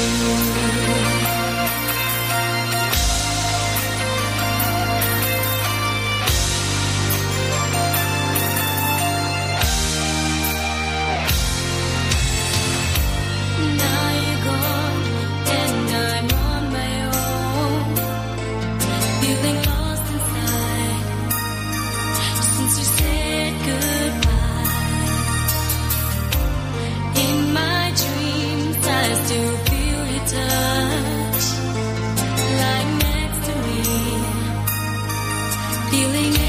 Música feeling